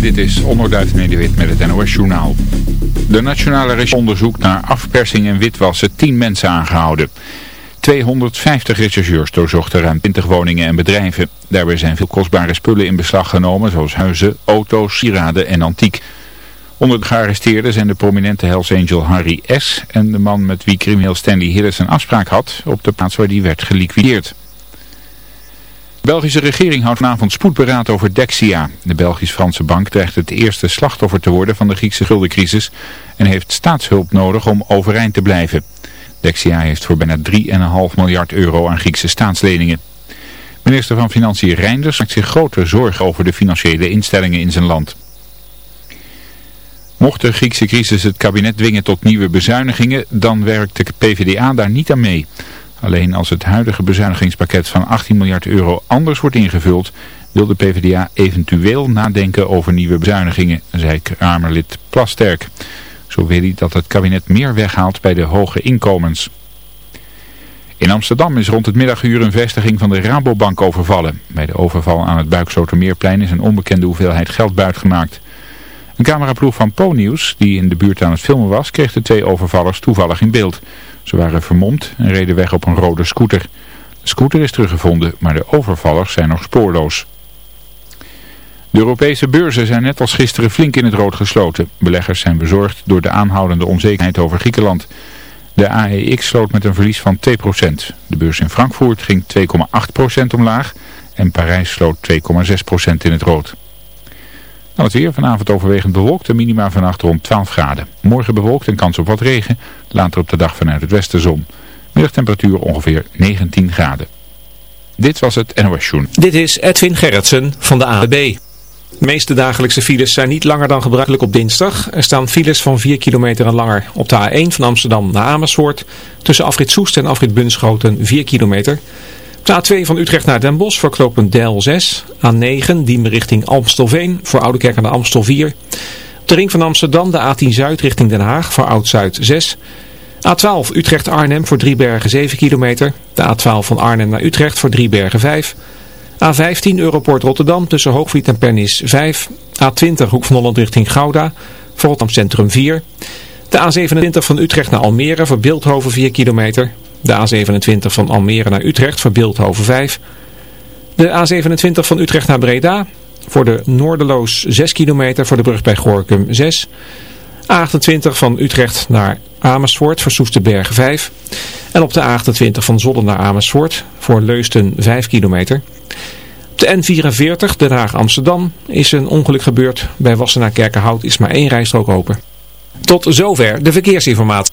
Dit is Onderduif Nederwit met het NOS Journaal. De Nationale onderzoek naar afpersing en witwassen 10 mensen aangehouden. 250 rechercheurs doorzochten ruim 20 woningen en bedrijven. Daarbij zijn veel kostbare spullen in beslag genomen, zoals huizen, auto's, sieraden en antiek. Onder de gearresteerden zijn de prominente Hells Angel Harry S. en de man met wie crimineel Stanley Hillis een afspraak had op de plaats waar die werd geliquideerd. Belgische regering houdt vanavond spoedberaad over Dexia. De Belgisch-Franse bank dreigt het eerste slachtoffer te worden van de Griekse schuldencrisis en heeft staatshulp nodig om overeind te blijven. Dexia heeft voor bijna 3,5 miljard euro aan Griekse staatsleningen. Minister van Financiën Reinders maakt zich grote zorgen over de financiële instellingen in zijn land. Mocht de Griekse crisis het kabinet dwingen tot nieuwe bezuinigingen, dan werkt de PvdA daar niet aan mee. Alleen als het huidige bezuinigingspakket van 18 miljard euro anders wordt ingevuld, wil de PvdA eventueel nadenken over nieuwe bezuinigingen, zei Kamerlid Plasterk. Zo wil hij dat het kabinet meer weghaalt bij de hoge inkomens. In Amsterdam is rond het middaguur een vestiging van de Rabobank overvallen. Bij de overval aan het Buikslotermeerplein is een onbekende hoeveelheid geld buitgemaakt. Een cameraploeg van Po-nieuws, die in de buurt aan het filmen was, kreeg de twee overvallers toevallig in beeld. Ze waren vermomd en reden weg op een rode scooter. De scooter is teruggevonden, maar de overvallers zijn nog spoorloos. De Europese beurzen zijn net als gisteren flink in het rood gesloten. Beleggers zijn bezorgd door de aanhoudende onzekerheid over Griekenland. De AEX sloot met een verlies van 2%. De beurs in Frankfurt ging 2,8% omlaag en Parijs sloot 2,6% in het rood. Het weer vanavond overwegend bewolkt en minima vannacht rond 12 graden. Morgen bewolkt en kans op wat regen. Later op de dag vanuit het westen zon. Middagtemperatuur ongeveer 19 graden. Dit was het NOS Joen. Dit is Edwin Gerritsen van de ABB. De meeste dagelijkse files zijn niet langer dan gebruikelijk op dinsdag. Er staan files van 4 kilometer en langer op de A1 van Amsterdam naar Amersfoort. Tussen afrit Soest en afrit Bunschoten 4 kilometer. Op de A2 van Utrecht naar Den Bosch voor knooppunt Dijl 6. A9 Diemen richting Amstelveen voor Oudekerk aan de Amstel 4. De ring van Amsterdam de A10 Zuid richting Den Haag voor Oud-Zuid 6. A12 Utrecht-Arnhem voor Driebergen 7 kilometer. De A12 van Arnhem naar Utrecht voor Driebergen 5. A15 Europort Rotterdam tussen Hoogvliet en Pernis 5. A20 Hoek van Holland richting Gouda voor Rotterdam Centrum 4. De A27 van Utrecht naar Almere voor Beeldhoven 4 kilometer. De A27 van Almere naar Utrecht voor Beeldhoven 5. De A27 van Utrecht naar Breda voor de Noorderloos 6 kilometer voor de brug bij Gorkum 6. A28 van Utrecht naar Amersfoort voor Soesterberg 5. En op de A28 van Zolder naar Amersfoort voor Leusden 5 kilometer. Op de N44 Den Haag Amsterdam is een ongeluk gebeurd. Bij Wassenaar Kerkenhout is maar één rijstrook open. Tot zover de verkeersinformatie.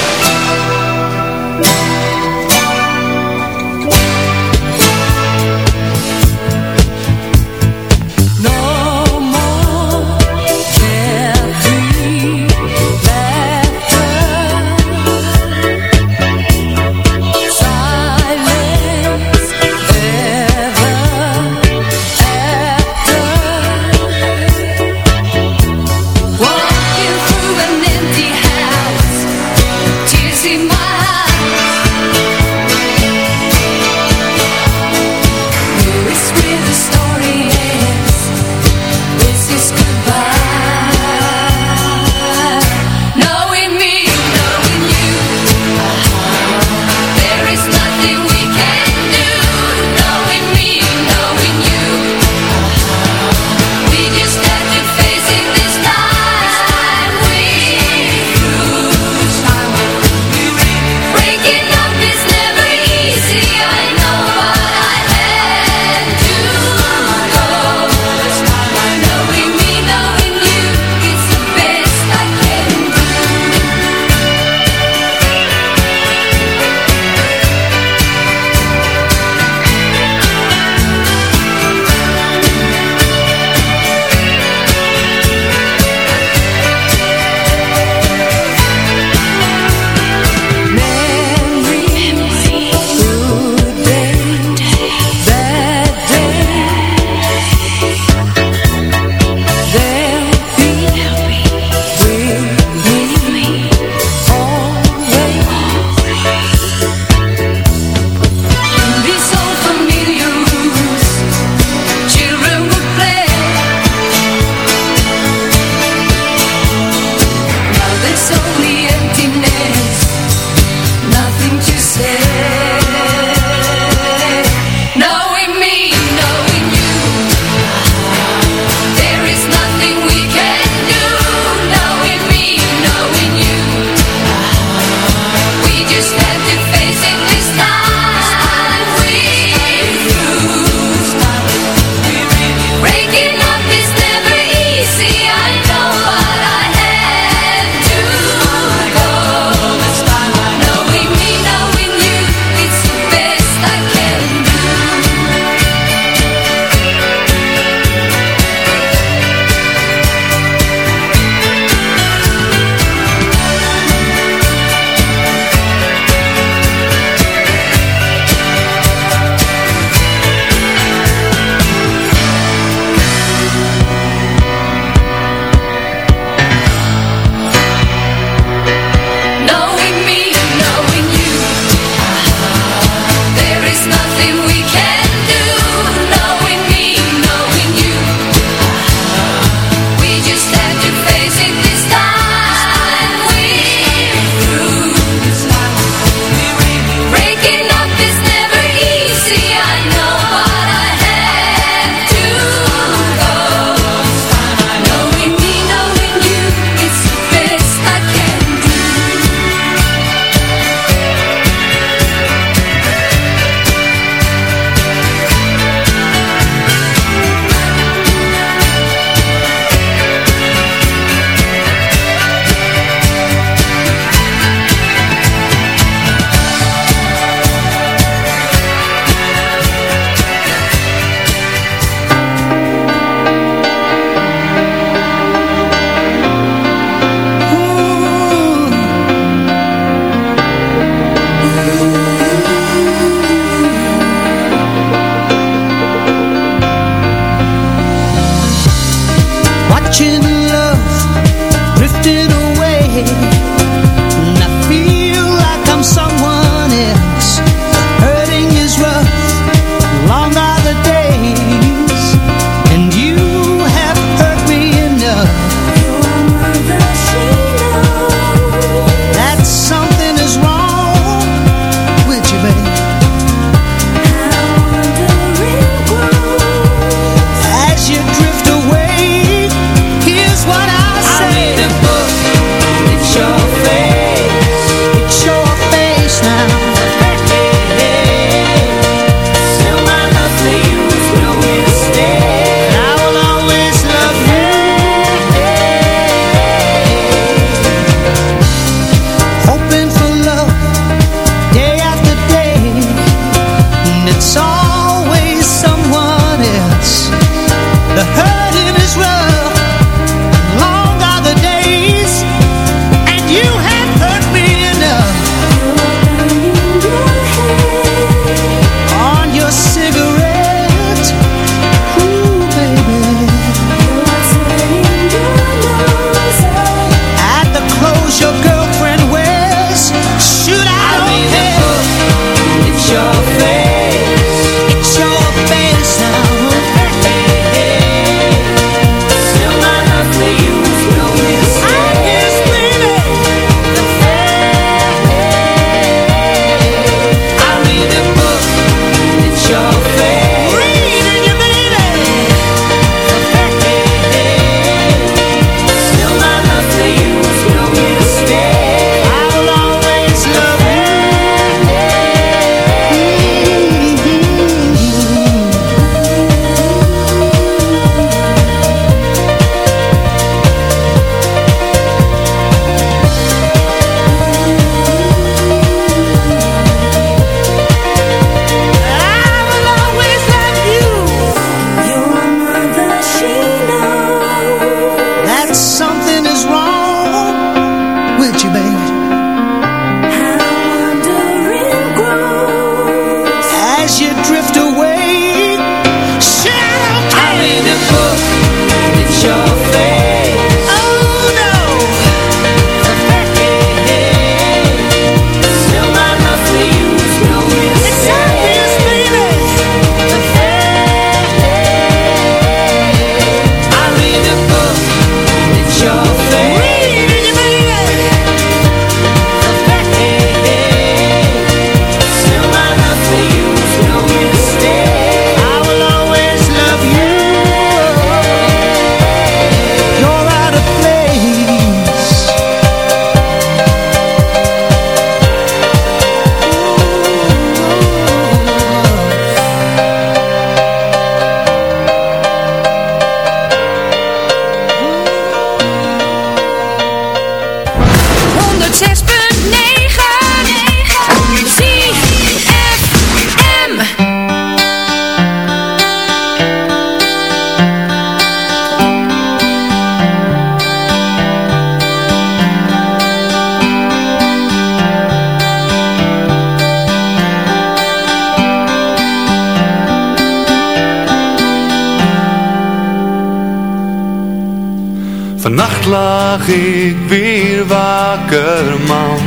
ik weer wakker man.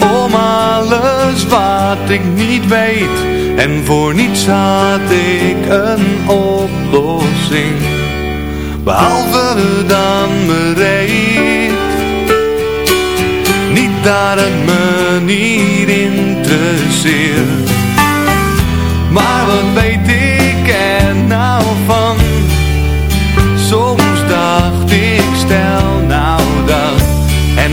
Om alles wat ik niet weet En voor niets had ik een oplossing. Behalve dan bereid Niet dat het me niet interesseert Maar wat weet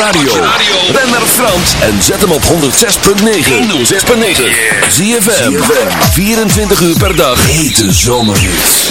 radio. Ben naar Frans en zet hem op 106.9. 106.9. ZFM. 24 uur per dag. Hete zomerhits.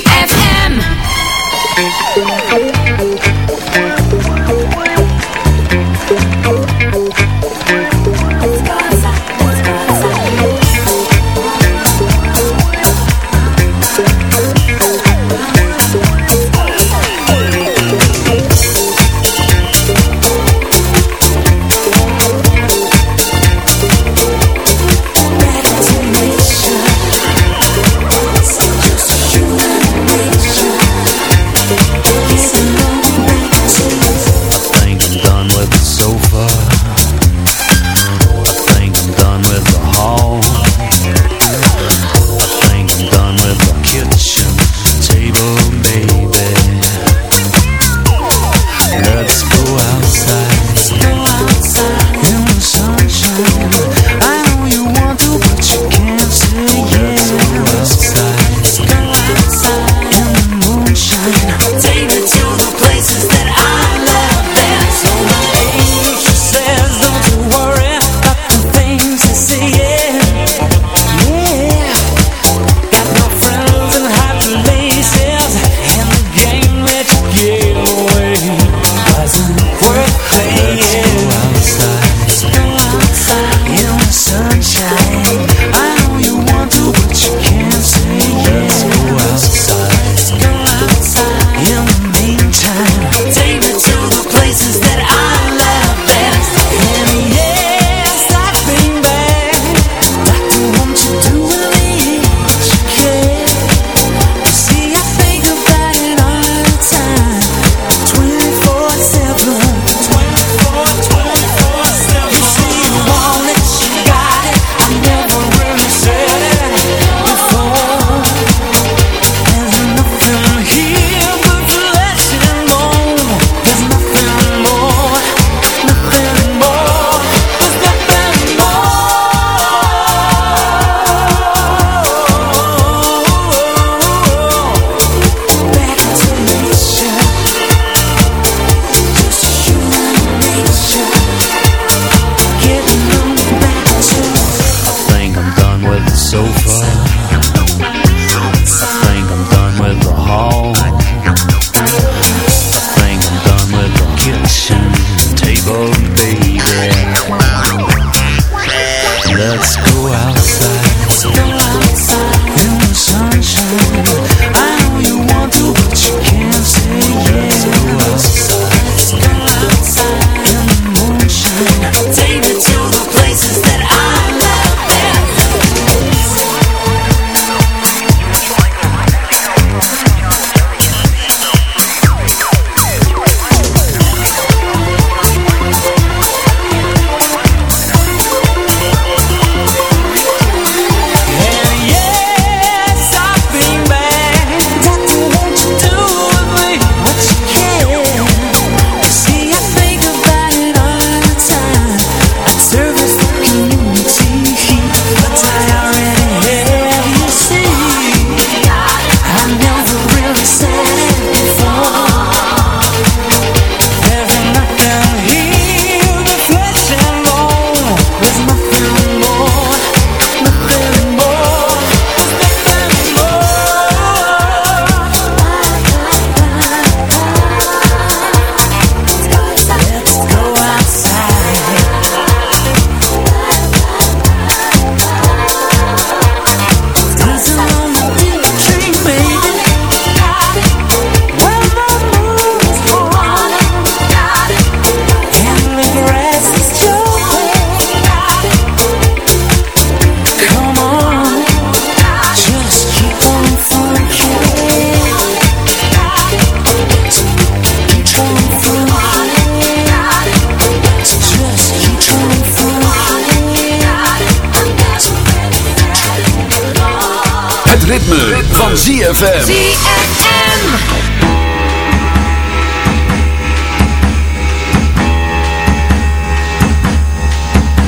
ZFM. ZFM.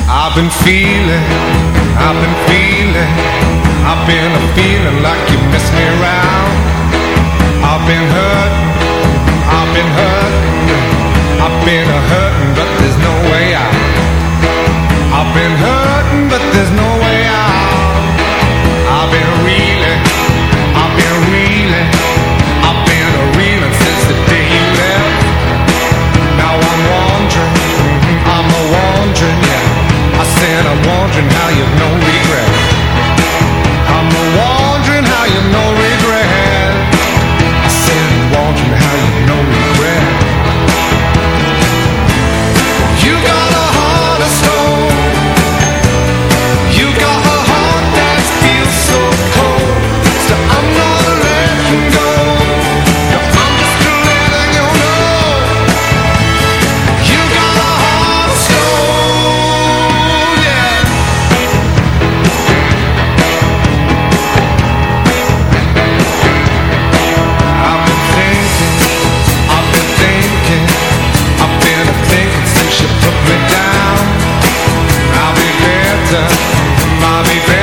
I've been feeling, I've been feeling, I've been a feeling like you missed me around. I've been hurt, I've been hurt, I've been a hurting, but there's no way out. I've been hurt. Mommy Bear.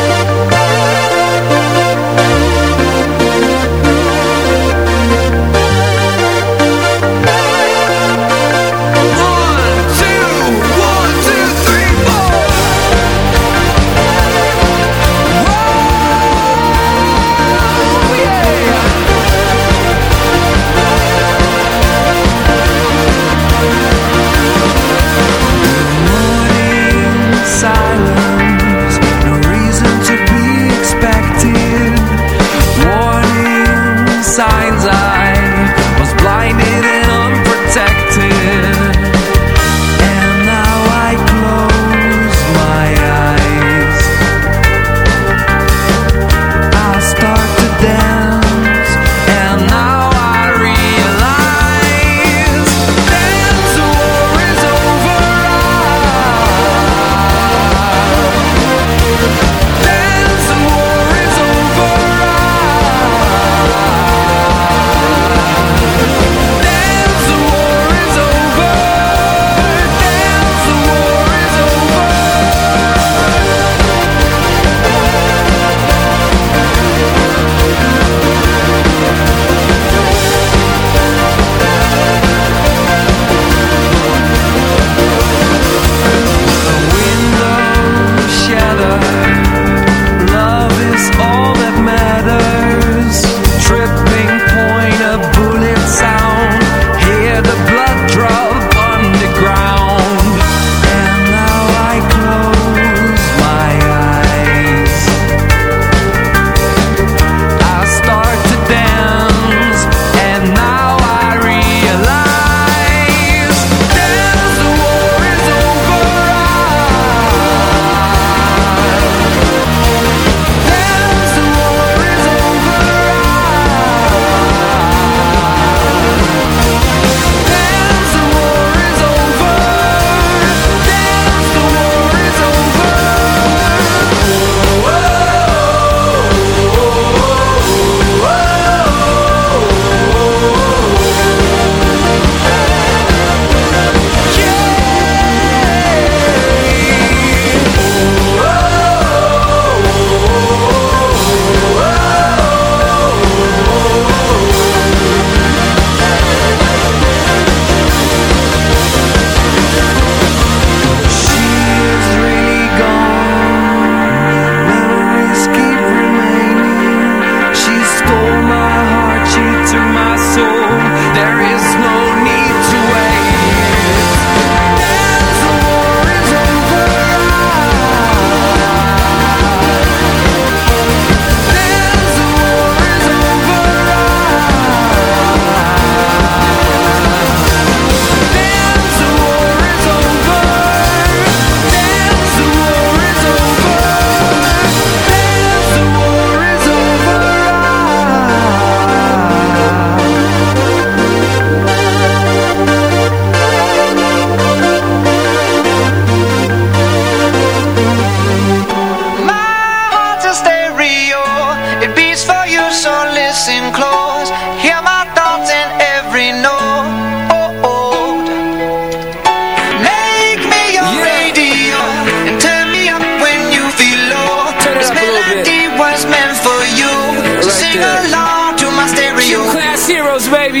Baby.